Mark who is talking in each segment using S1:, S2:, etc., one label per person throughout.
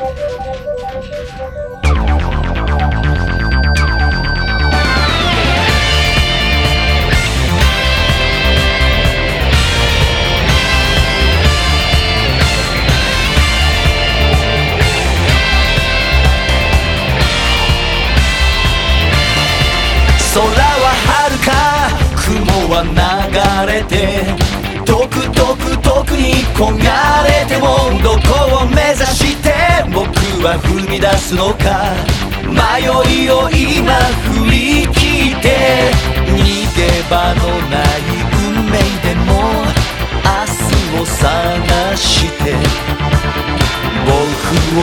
S1: 空は遥か雲は流れて遠く遠く遠くに焦がれてもどみ出すのか。迷いを今振り切って。逃げ場のない運命でも明日を探して。僕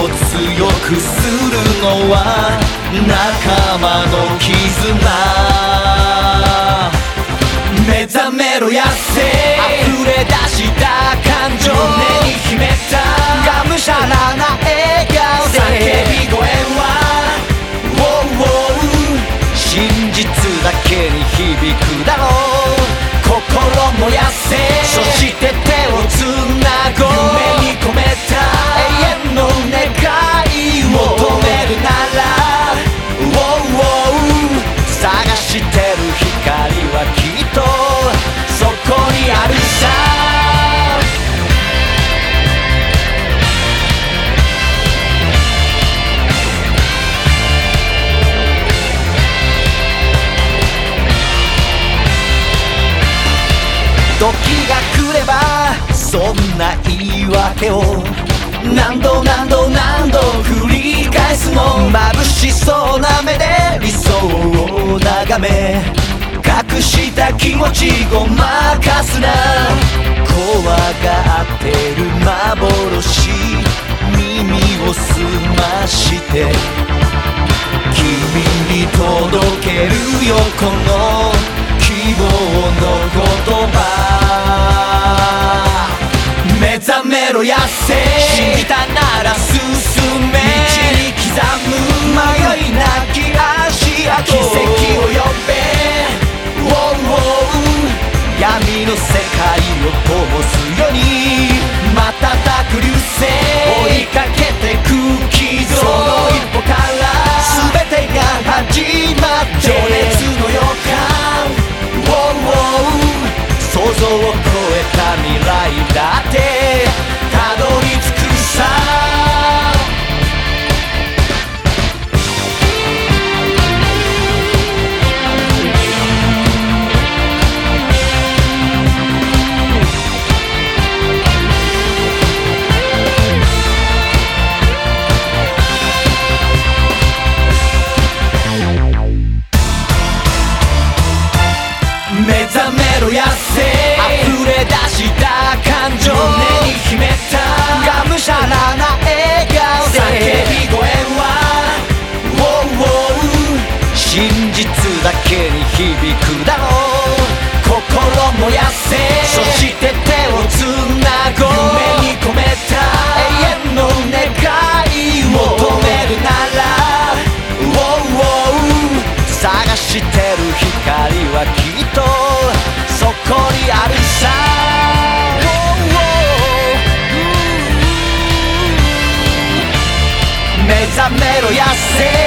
S1: を強くするのは仲間の絆。くだろう。心燃やせ。そして手をつなごう。時が来ればそんな言い訳を何度何度何度繰り返すの眩しそうな目で理想を眺め隠した気持ちごまかすな怖がってる幻耳を澄まして君に届けるよこのの世界を灯すように瞬く流星追いかけてく軌道その一歩から全てが始まって情熱の予感。Wow, wow 想像を超えた未来だって。響くだろう。心燃やせ。そして手をつなごう。夢に込めた。永遠の願いを求めるなら。Wow, wow 探してる光はきっとそこにあるさ。目覚めろやせ。